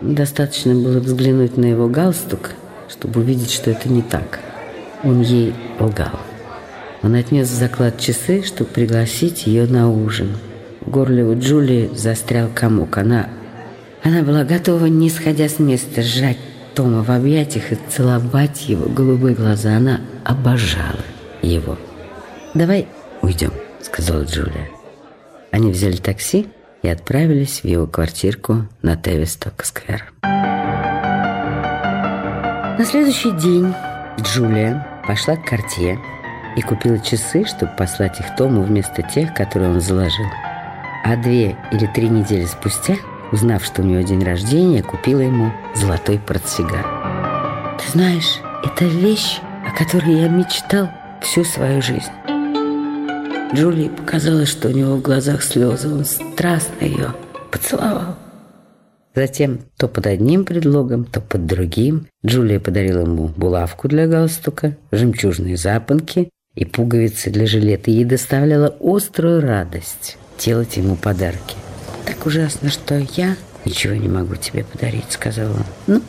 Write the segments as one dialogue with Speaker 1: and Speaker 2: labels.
Speaker 1: Достаточно было взглянуть на его галстук, чтобы увидеть, что это не так. Он ей лгал. Он отнес в заклад часы, чтобы пригласить ее на ужин. В горле у Джулии застрял комок. Она, она была готова, не сходя с места, сжать Тома в объятиях и целовать его голубые глаза. Она обожала его. «Давай уйдем», — сказала Джулия. Они взяли такси и отправились в его квартирку на Тевисток-сквер. На следующий день Джулия пошла к карте и купила часы, чтобы послать их Тому вместо тех, которые он заложил. А две или три недели спустя, узнав, что у него день рождения, купила ему золотой портсигар. «Ты знаешь, это вещь, о которой я мечтал всю свою жизнь». Джулии показалось, что у него в глазах слезы. Он страстно ее поцеловал. Затем то под одним предлогом, то под другим Джулия подарила ему булавку для галстука, жемчужные запонки и пуговицы для жилета. Ей доставляла острую радость делать ему подарки. «Так ужасно, что я ничего не могу тебе подарить», — сказала он. «Ну,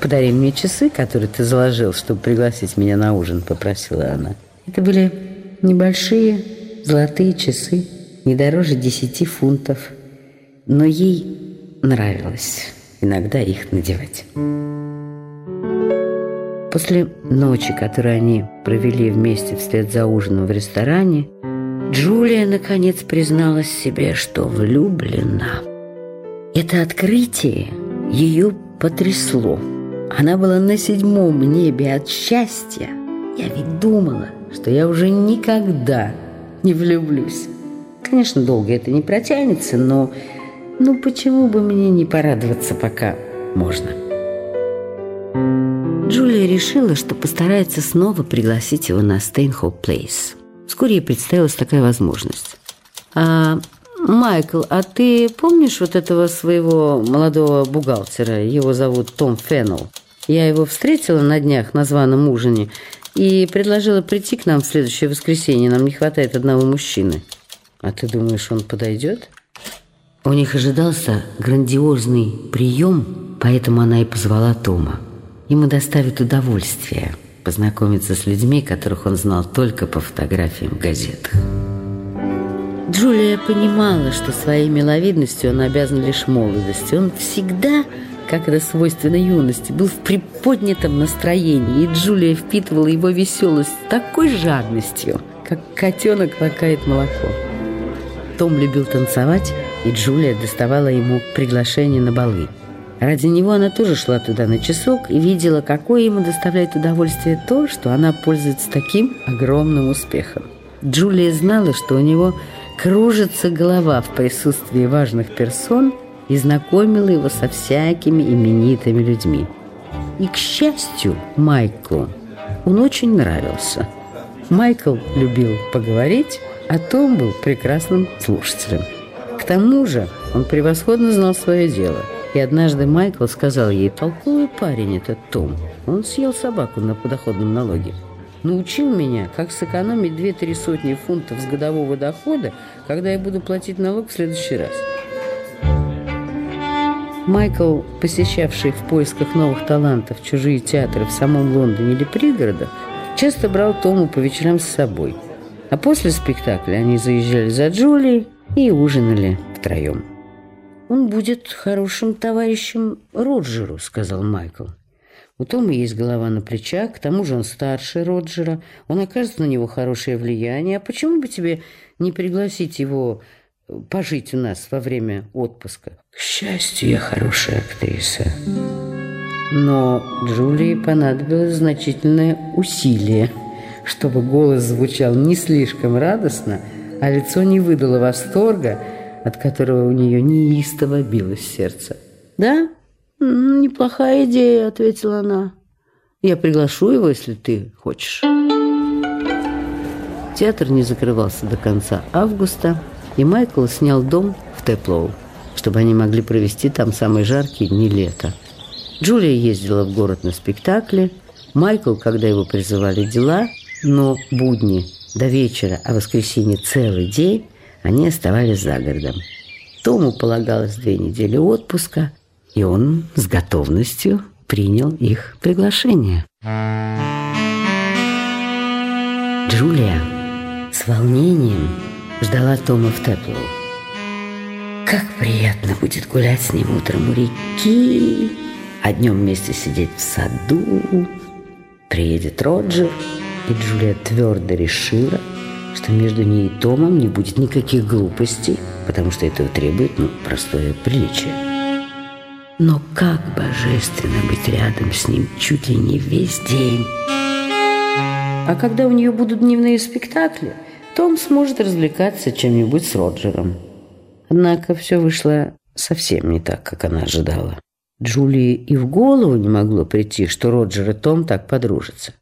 Speaker 1: подари мне часы, которые ты заложил, чтобы пригласить меня на ужин», — попросила она. Это были небольшие золотые часы, не дороже десяти фунтов. Но ей нравилось иногда их надевать. После ночи, которую они провели вместе вслед за ужином в ресторане, Джулия наконец призналась себе, что влюблена. Это открытие ее потрясло. Она была на седьмом небе от счастья. Я ведь думала, что я уже никогда не влюблюсь. Конечно, долго это не протянется, но ну почему бы мне не порадоваться, пока можно? Джулия решила, что постарается снова пригласить его на Стейнхоуп Плейс. Вскоре ей представилась такая возможность. А, Майкл, а ты помнишь вот этого своего молодого бухгалтера? Его зовут Том Феннелл. Я его встретила на днях на званом ужине и предложила прийти к нам в следующее воскресенье. Нам не хватает одного мужчины. А ты думаешь, он подойдет? У них ожидался грандиозный прием, поэтому она и позвала Тома. Ему доставит удовольствие познакомиться с людьми, которых он знал только по фотографиям в газетах. Джулия понимала, что своей миловидностью он обязан лишь молодости. Он всегда как это свойственно юности, был в приподнятом настроении, и Джулия впитывала его веселость такой жадностью, как котенок лакает молоко. Том любил танцевать, и Джулия доставала ему приглашение на балы. Ради него она тоже шла туда на часок и видела, какое ему доставляет удовольствие то, что она пользуется таким огромным успехом. Джулия знала, что у него кружится голова в присутствии важных персон – и знакомила его со всякими именитыми людьми. И, к счастью, Майклу он очень нравился. Майкл любил поговорить, а Том был прекрасным слушателем. К тому же он превосходно знал свое дело. И однажды Майкл сказал ей, толковый парень этот Том. Он съел собаку на подоходном налоге. Научил меня, как сэкономить две-три сотни фунтов с годового дохода, когда я буду платить налог в следующий раз. Майкл, посещавший в поисках новых талантов чужие театры в самом Лондоне или пригородах, часто брал Тому по вечерам с собой. А после спектакля они заезжали за Джулией и ужинали втроем. «Он будет хорошим товарищем Роджеру», — сказал Майкл. У Тома есть голова на плечах, к тому же он старше Роджера, он окажет на него хорошее влияние. А почему бы тебе не пригласить его пожить у нас во время отпуска. К счастью, я хорошая актриса. Но Джулии понадобилось значительное усилие, чтобы голос звучал не слишком радостно, а лицо не выдало восторга, от которого у нее неистово билось сердце. «Да? Неплохая идея», — ответила она. «Я приглашу его, если ты хочешь». Театр не закрывался до конца августа, и Майкл снял дом в Теплоу, чтобы они могли провести там самые жаркие дни лета. Джулия ездила в город на спектакле, Майкл, когда его призывали дела, но будни до вечера, а воскресенье целый день, они оставались за городом. Тому полагалось две недели отпуска, И он с готовностью принял их приглашение. Джулия с волнением ждала Тома в Теплоу. Как приятно будет гулять с ним утром у реки, а днем вместе сидеть в саду. Приедет Роджер, и Джулия твердо решила, что между ней и Томом не будет никаких глупостей, потому что этого требует, ну, простое приличие. Но как божественно быть рядом с ним чуть ли не весь день. А когда у нее будут дневные спектакли, Том сможет развлекаться чем-нибудь с Роджером. Однако все вышло совсем не так, как она ожидала. Джулии и в голову не могло прийти, что Роджер и Том так подружатся.